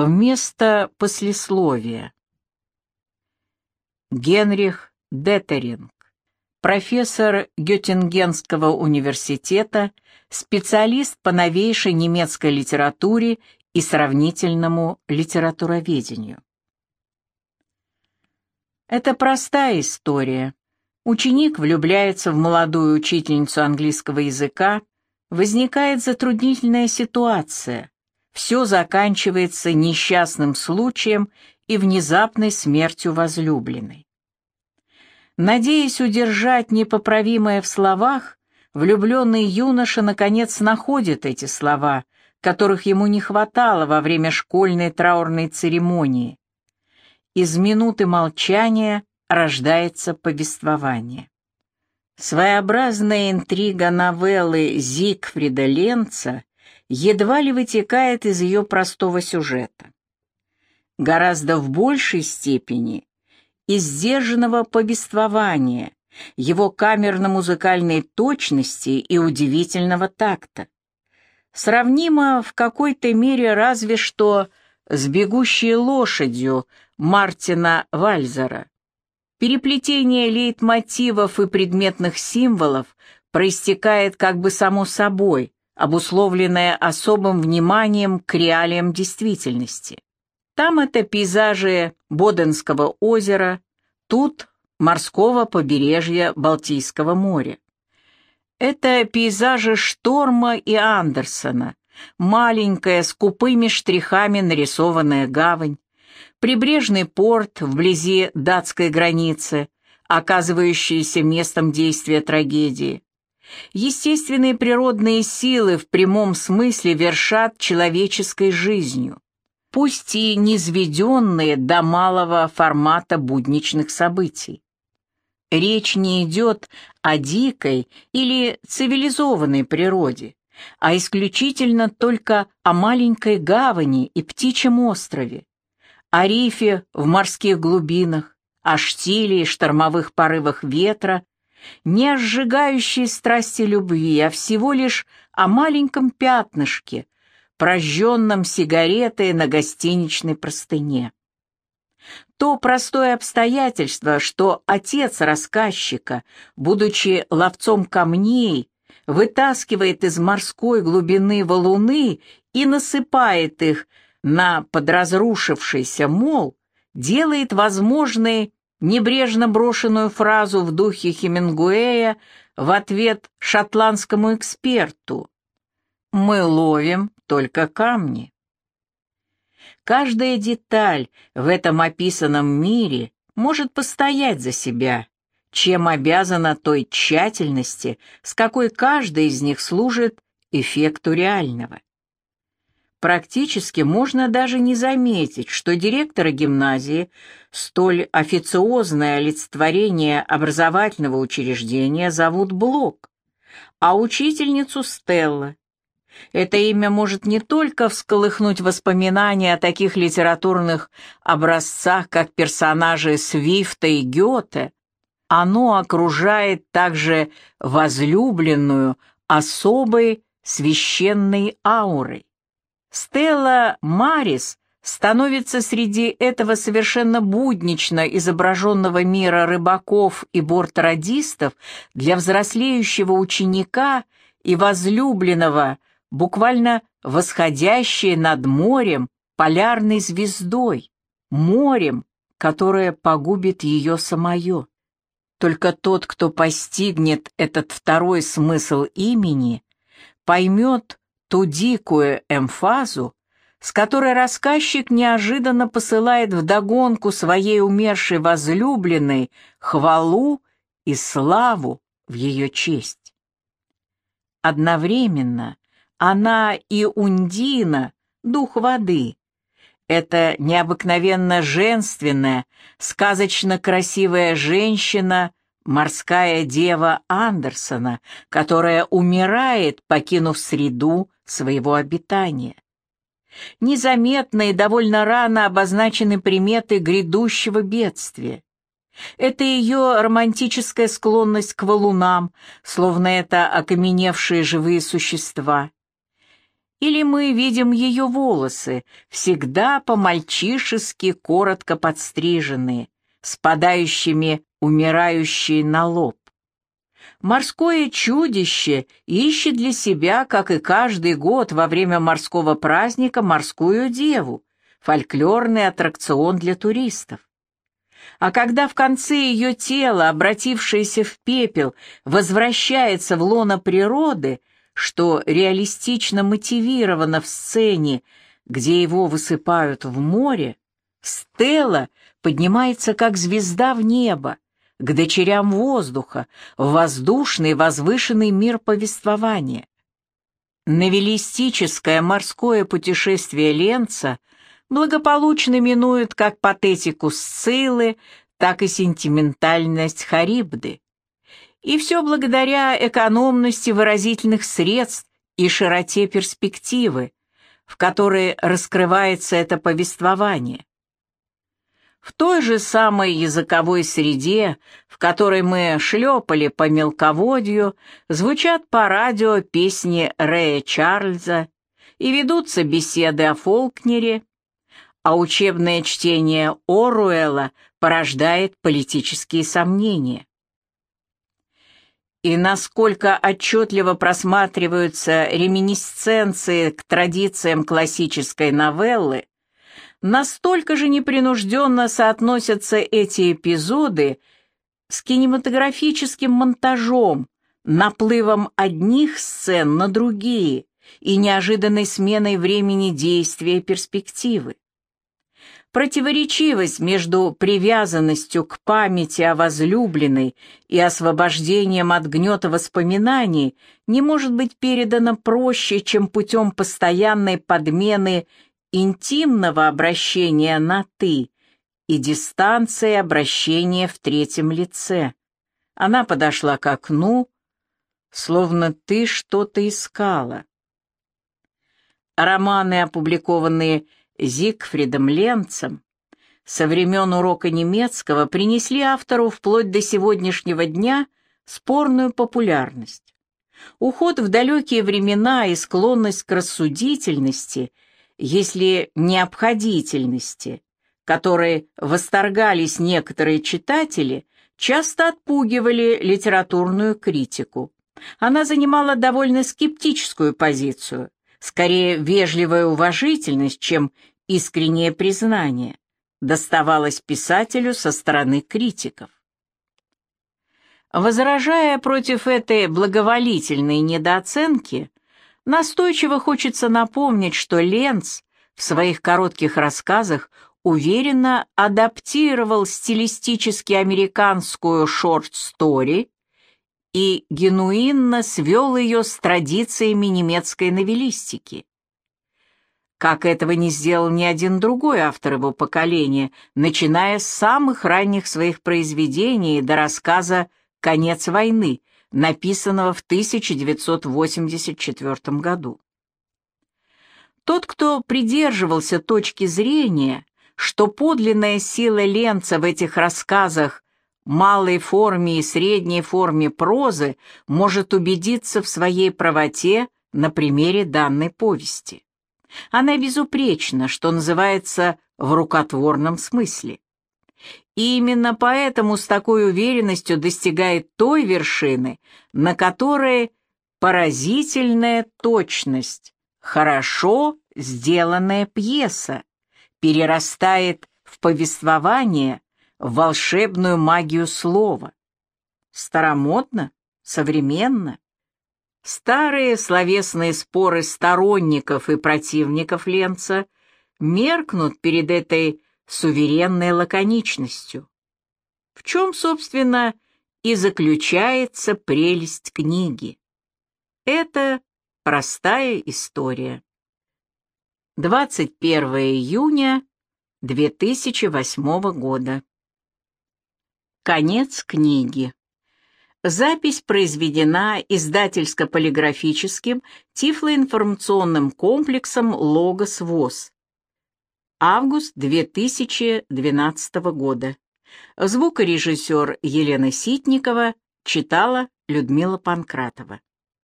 Вместо послесловия. Генрих Детеринг, профессор Геттингенского университета, специалист по новейшей немецкой литературе и сравнительному литературоведению. Это простая история. Ученик влюбляется в молодую учительницу английского языка, возникает затруднительная ситуация. Все заканчивается несчастным случаем и внезапной смертью возлюбленной. Надеясь удержать непоправимое в словах, влюбленный юноша наконец находит эти слова, которых ему не хватало во время школьной траурной церемонии. Из минуты молчания рождается повествование. Своеобразная интрига новеллы Зигфрида Ленца едва ли вытекает из ее простого сюжета. Гораздо в большей степени из сдержанного повествования, его камерно-музыкальной точности и удивительного такта. Сравнимо в какой-то мере разве что с «Бегущей лошадью» Мартина Вальзера. Переплетение лейтмотивов и предметных символов проистекает как бы само собой, обусловленное особым вниманием к реалиям действительности. Там это пейзажи Боденского озера, тут морского побережья Балтийского моря. Это пейзажи Шторма и Андерсона, маленькая с купыми штрихами нарисованная гавань, прибрежный порт вблизи датской границы, оказывающийся местом действия трагедии. Естественные природные силы в прямом смысле вершат человеческой жизнью, пусть и низведенные до малого формата будничных событий. Речь не идет о дикой или цивилизованной природе, а исключительно только о маленькой гавани и птичьем острове, о рифе в морских глубинах, о штиле и штормовых порывах ветра, не о сжигающей страсти любви, а всего лишь о маленьком пятнышке, прожженном сигаретой на гостиничной простыне. То простое обстоятельство, что отец рассказчика, будучи ловцом камней, вытаскивает из морской глубины валуны и насыпает их на подразрушившийся мол делает возможной небрежно брошенную фразу в духе Хемингуэя в ответ шотландскому эксперту «Мы ловим только камни». Каждая деталь в этом описанном мире может постоять за себя, чем обязана той тщательности, с какой каждый из них служит эффекту реального. Практически можно даже не заметить, что директора гимназии, столь официозное олицетворение образовательного учреждения, зовут Блок, а учительницу Стелла. Это имя может не только всколыхнуть воспоминания о таких литературных образцах, как персонажи Свифта и Гёте, оно окружает также возлюбленную особой священной аурой. Стелла Марис становится среди этого совершенно буднично изображенного мира рыбаков и бортрадистов для взрослеющего ученика и возлюбленного, буквально восходящей над морем полярной звездой, морем, которое погубит ее самое. Только тот, кто постигнет этот второй смысл имени, поймет, ту дикую эмфазу, с которой рассказчик неожиданно посылает вдогонку своей умершей возлюбленной хвалу и славу в ее честь. Одновременно она и Ундина, дух воды, это необыкновенно женственная, сказочно красивая женщина морская дева Андерсона, которая умирает, покинув среду своего обитания. Незаметно и довольно рано обозначены приметы грядущего бедствия. Это ее романтическая склонность к валунам, словно это окаменевшие живые существа. Или мы видим ее волосы, всегда по-мальчишески коротко подстриженные, спадающими умирающие на лоб. Морское чудище ищет для себя, как и каждый год во время морского праздника, морскую деву, фольклорный аттракцион для туристов. А когда в конце ее тела, обратившееся в пепел, возвращается в лоно природы, что реалистично мотивировано в сцене, где его высыпают в море, Стелла поднимается как звезда в небо, к дочерям воздуха, в воздушный возвышенный мир повествования. Новеллистическое морское путешествие Ленца благополучно минует как патетику Сциллы, так и сентиментальность Харибды. И все благодаря экономности выразительных средств и широте перспективы, в которой раскрывается это повествование. В той же самой языковой среде, в которой мы шлепали по мелководью, звучат по радио песни Рэя Чарльза и ведутся беседы о Фолкнере, а учебное чтение Оруэлла порождает политические сомнения. И насколько отчетливо просматриваются реминисценции к традициям классической новеллы, настолько же непринужденно соотносятся эти эпизоды с кинематографическим монтажом, наплывом одних сцен на другие и неожиданной сменой времени действия перспективы. Противоречивость между привязанностью к памяти о возлюбленной и освобождением от гнета воспоминаний не может быть передана проще, чем путем постоянной подмены интимного обращения на «ты» и дистанции обращения в третьем лице. Она подошла к окну, словно ты что-то искала. Романы, опубликованные Зигфридом Ленцем, со времен урока немецкого принесли автору вплоть до сегодняшнего дня спорную популярность. Уход в далекие времена и склонность к рассудительности – если необходительности, которой восторгались некоторые читатели, часто отпугивали литературную критику. Она занимала довольно скептическую позицию, скорее вежливая уважительность, чем искреннее признание, доставалось писателю со стороны критиков. Возражая против этой благоволительной недооценки, Настойчиво хочется напомнить, что Ленц в своих коротких рассказах уверенно адаптировал стилистически американскую шорт-стори и генуинно свел ее с традициями немецкой новеллистики. Как этого не сделал ни один другой автор его поколения, начиная с самых ранних своих произведений до рассказа «Конец войны», написанного в 1984 году. Тот, кто придерживался точки зрения, что подлинная сила Ленца в этих рассказах малой форме и средней форме прозы может убедиться в своей правоте на примере данной повести. Она безупречна, что называется, в рукотворном смысле. И именно поэтому с такой уверенностью достигает той вершины, на которой поразительная точность, хорошо сделанная пьеса, перерастает в повествование, в волшебную магию слова. Старомодно, современно. Старые словесные споры сторонников и противников Ленца меркнут перед этой суверенной лаконичностью. В чем, собственно, и заключается прелесть книги. Это простая история. 21 июня 2008 года. Конец книги. Запись произведена издательско-полиграфическим тифлоинформационным комплексом «Логос ВОЗ» Август 2012 года. Звукорежиссер Елена Ситникова читала Людмила Панкратова.